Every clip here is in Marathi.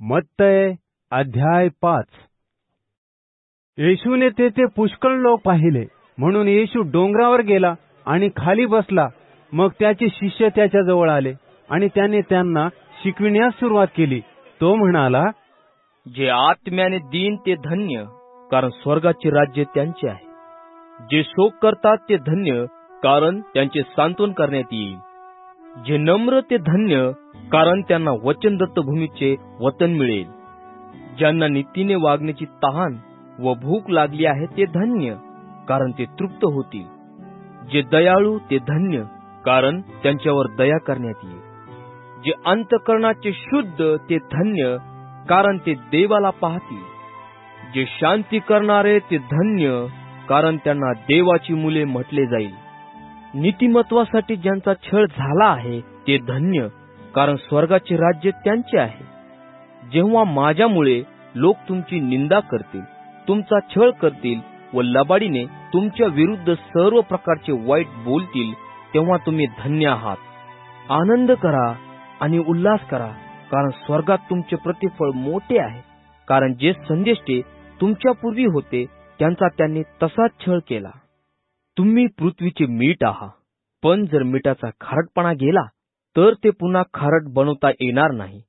मत्तय अध्याय पाच. येशूने तेथे पुष्कळ लोक पाहिले. म्हणून येशू डोंगरावर गेला आणि खाली बसला. मग त्याचे शिष्य त्याच्याजवळ आले आणि त्याने त्यांना शिकविण्यास सुरुवात केली. तो म्हणाला जे आत्म्याने दीन ते धन्य कारण स्वर्गाचे राज्य त्यांचे आहे. जे शोक करतात ते धन्य कारण त्यांचे सांत्वन करण्यात येईल. जे नम्र ते धन्य कारण त्यांना वचन दत्तभूमीचे वतन मिळेल. ज्यांना नीतीने वागण्याची तहान व भूक लागली आहे ते धन्य कारण ते तृप्त होतील. जे दयाळू ते धन्य कारण त्यांच्यावर दया करण्यात येईल. जे अंतकरणाचे शुद्ध ते धन्य कारण ते देवाला पाहतील. जे शांती करणारे ते धन्य कारण त्यांना देवाची मुले म्हटले जाईल. नीतिमत्वासाठी ज्यांचा छळ झाला आहे ते धन्य कारण स्वर्गाचे राज्य त्यांचे आहे. जेव्हा माझ्यामुळे लोक तुमची निंदा करतील तुमचा छळ करतील व लबाडीने तुमच्या विरुद्ध सर्व प्रकारचे वाईट बोलतील तेव्हा तुम्ही धन्य आहात. आनंद करा आणि उल्हास करा कारण स्वर्गात तुमचे प्रतिफळ मोठे आहे. कारण जे संदेष्टे तुमच्या पूर्वी होते त्यांचा त्यांनी तसाच छळ केला. तुम्ही पृथ्वीचे मीठ आहात पण जर मिठाचा खारटपणा गेला तर ते पुन्हा खारट बनवता येणार नाही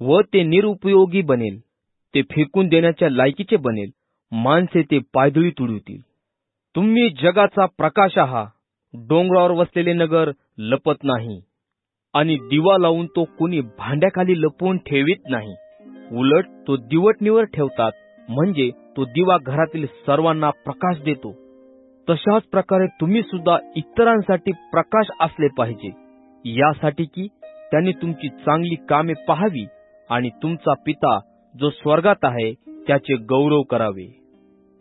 व ते निरुपयोगी बनेल. ते फेकून देण्याच्या लायकीचे बनेल. माणसे ते पायदळी तुडवतील. तुम्ही जगाचा प्रकाश आहात डोंगरावर वसलेले नगर लपत नाही. आणि दिवा लावून तो कोणी भांड्याखाली लपवून ठेवीत नाही. उलट तो दिवटणीवर ठेवतात. म्हणजे तो दिवा घरातील सर्वांना प्रकाश देतो. तशाच प्रकारे तुम्ही सुद्धा इतरांसाठी प्रकाश असले पाहिजे. यासाठी की त्यांनी तुमची चांगली कामे पाहावी आणि तुमचा पिता जो स्वर्गात आहे त्याचे गौरव करावे.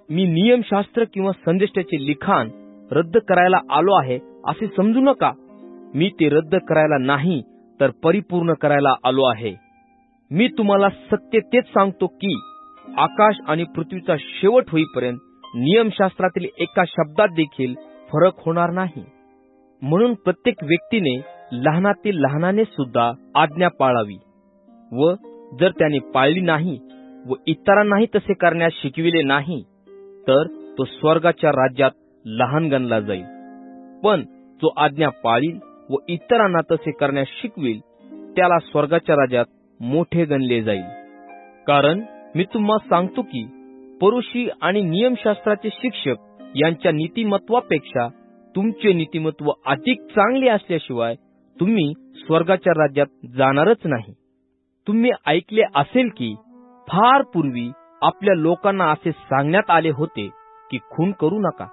मी नियमशास्त्र किंवा संदेशाचे लिखाण रद्द करायला आलो आहे असे समजू नका. मी ते रद्द करायला नाही तर परिपूर्ण करायला आलो आहे. मी तुम्हाला सत्य तेच सांगतो की आकाश आणि पृथ्वीचा शेवट होईपर्यंत नियमशास्त्रातील एका शब्दात देखील फरक होणार नाही. म्हणून प्रत्येक व्यक्तीने लहानातील लहानाने सुद्धा आज्ञा पाळावी व जर त्याने पाळली नाही व इतरांनाही तसे करण्यास शिकविले नाही तर तो स्वर्गाच्या राज्यात लहान गणला जाईल. पण जो आज्ञा पाळील व इतरांना तसे करण्यास शिकविल त्याला स्वर्गाच्या राज्यात मोठे गणले जाईल. कारण मी तुम्हाला सांगतो की परुषी आणि नियमशास्त्राचे शिक्षक यांच्या नीतिमत्वापेक्षा तुमचे नीतिमत्व अधिक चांगले असल्याशिवाय तुम्ही स्वर्गाच्या राज्यात जाणारच नाही. तुम्ही ऐकले असेल की फार पूर्वी आपल्या लोकांना असे सांगण्यात आले होते की खून करू नका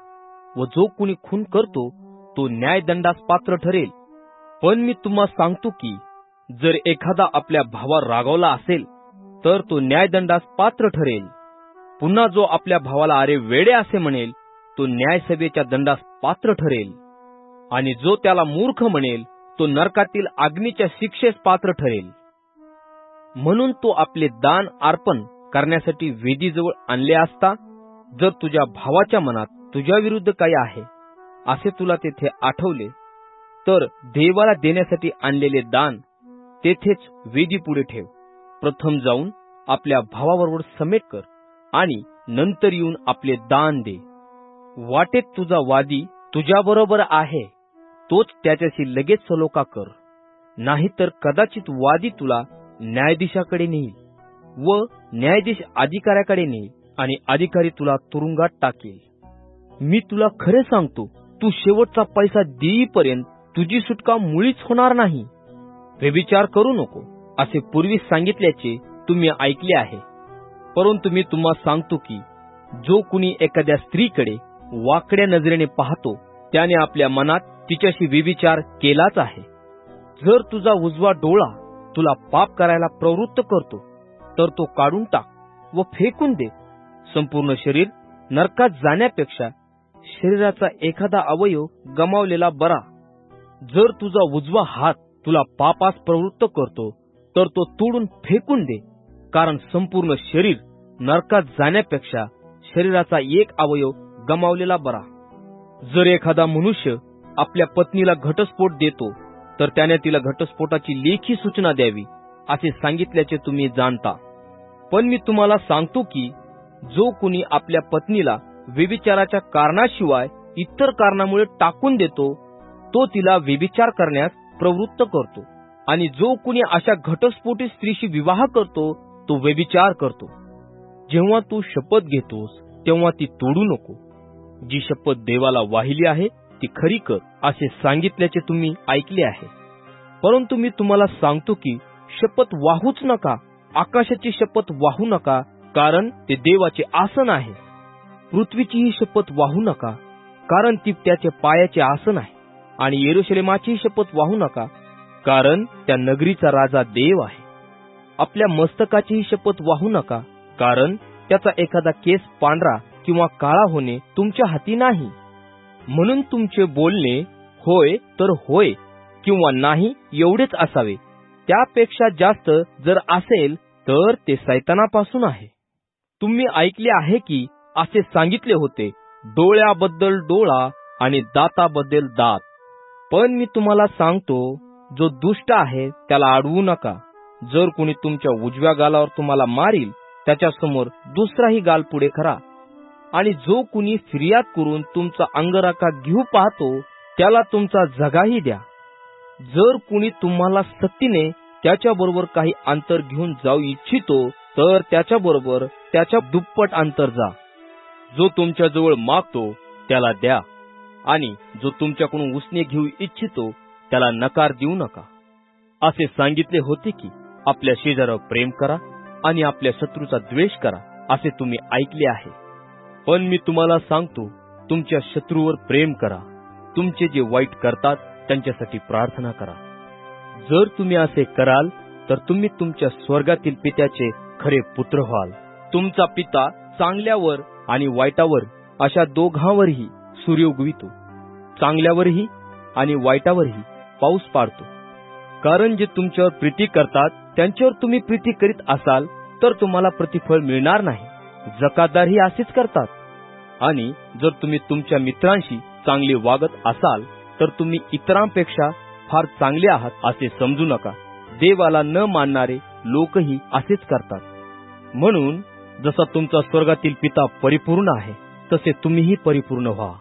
व जो कुणी खून करतो तो न्यायदंडास पात्र ठरेल. पण मी तुम्हाला सांगतो की जर एखादा आपल्या भावावर रागावला असेल तर तो न्यायदंडास पात्र ठरेल. पुन्हा जो आपल्या भावाला अरे वेडे असे म्हणेल तो न्यायसभेच्या दंडास पात्र ठरेल. आणि जो त्याला मूर्ख म्हणेल तो नरकातील अग्नीच्या शिक्षेस पात्र ठरेल. म्हणून तो आपले दान अर्पण करण्यासाठी वेदीजवळ आणले असता जर तुझ्या भावाच्या मनात तुझ्या विरुद्ध काही आहे असे तुला तेथे आठवले तर देवाला देण्यासाठी आणलेले दान तेथेच वेदी पुढे ठेव. प्रथम जाऊन आपल्या भावाबरोबर समेट कर. आणि नंतर येऊन आपले दान दे. वाटेत तुझा वादी तुझ्याबरोबर आहे तोच त्याच्याशी लगेच सलोका कर. नाहीतर कदाचित वादी तुला न्यायाधीशाकडे नेईल व न्यायाधीश अधिकाऱ्याकडे नेईल आणि अधिकारी तुला तुरुंगात टाकेल. मी तुला खरे सांगतो तू शेवटचा पैसा देईपर्यंत तुझी सुटका मुळीच होणार नाही. व्यभिचार करू नको असे पूर्वी सांगितल्याचे तुम्ही ऐकले आहे. परंतु मी तुम्हाला सांगतो की जो कुणी एखाद्या स्त्रीकडे वाकड्या नजरेने पाहतो त्याने आपल्या मनात तिच्याशी विविचार केलाच आहे. जर तुझा उजवा डोळा तुला पाप करायला प्रवृत्त करतो तर तो काढून टाक व फेकून दे. संपूर्ण शरीर नरकात जाण्यापेक्षा शरीराचा एखादा अवयव गमावलेला बरा. जर तुझा उजवा हात तुला पापास प्रवृत्त करतो तर तो तोडून फेकून दे कारण संपूर्ण शरीर नरकात जाण्यापेक्षा शरीराचा एक अवयव गमावलेला बरा. जर एखादा मनुष्य आपल्या पत्नीला घटस्फोट देतो तर त्याने तिला घटस्फोटाची लेखी सूचना द्यावी असे सांगितल्याचे तुम्ही जाणता. पण मी तुम्हाला सांगतो की जो कुणी आपल्या पत्नीला व्यभिचाराच्या कारणाशिवाय इतर कारणामुळे टाकून देतो तो तिला व्यभिचार करण्यास प्रवृत्त करतो. आणि जो कुणी अशा घटस्फोटी स्त्रीशी विवाह करतो तो व्यभिचार करतो. जेव्हा तू शपथ घेतोस तेव्हा ती तोडू नको. जी शपथ देवाला वाहिली आहे ती खरी कर असे सांगितल्याचे तुम्ही ऐकले आहे. परंतु मी तुम्हाला सांगतो की शपथ वाहूच नका आकाशाची शपथ वाहू नका कारण ते देवाचे आसन आहे. पृथ्वीचीही शपथ वाहू नका कारण ती त्याचे पायाचे आसन आहे. आणि येरुशलेमाचीही शपथ वाहू नका कारण त्या नगरीचा राजा देव आहे. आपल्या मस्तकाचीही शपथ वाहू नका कारण त्याचा एखादा केस पांढरा किंवा काळा होणे तुमच्या हाती नाही. म्हणून तुमचे बोलणे होय तर होय किंवा नाही एवढेच असावे. त्यापेक्षा जास्त जर असेल तर ते सैतानापासून आहे. तुम्ही ऐकले आहे की असे सांगितले होते डोळ्याबद्दल डोळा आणि दाताबद्दल दात. पण मी तुम्हाला सांगतो जो दुष्ट आहे त्याला अडवू नका. जर कोणी तुमच्या उजव्या गालावर तुम्हाला मारील त्याच्यासमोर दुसराही गाल पुढे करा आणि जो कुणी फिर्याद करून तुमचा अंगराखा घेऊ पाहतो त्याला तुमचा जगाही द्या. जर कुणी तुम्हाला सक्तीने त्याच्याबरोबर काही अंतर घेऊन जाऊ इच्छितो तर त्याच्याबरोबर त्याच्या दुप्पट अंतर जा. जो तुमच्याजवळ मागतो त्याला द्या. आणि जो तुमच्याकडून उसने घेऊ इच्छितो त्याला नकार देऊ नका. असे सांगितले होते की आपल्या शेजारावर प्रेम करा. आणि आपल्या शत्रूचा द्वेष करा असे तुम्ही ऐकले आहे. पण मी तुम्हाला सांगतो तुमच्या शत्रूवर प्रेम करा. तुमचे जे वाईट करतात त्यांच्यासाठी प्रार्थना करा. जर तुम्ही असे कराल तर तुम्ही तुमच्या स्वर्गातील पित्याचे खरे पुत्र व्हाल. तुमचा पिता चांगल्यावर आणि वाईटावर अशा दोघांवरही सूर्य उगवितो चांगल्यावरही आणि वाईटावरही पाऊस पाडतो. कारण जे तुमच्यावर प्रीती करतात त्यांच्यावर तुम्ही प्रीती करीत असाल तर तुम्हाला प्रतिफळ मिळणार नाही. जकातदारही असेच करतात. आणि जर तुम्ही तुमच्या मित्रांशी चांगले वागत असाल तर तुम्ही इतरांपेक्षा फार चांगले आहात असे समजू नका. देवाला न मानणारे लोकही असेच करतात. म्हणून जसा तुमचा स्वर्गातील पिता परिपूर्ण आहे तसे तुम्हीही परिपूर्ण व्हा.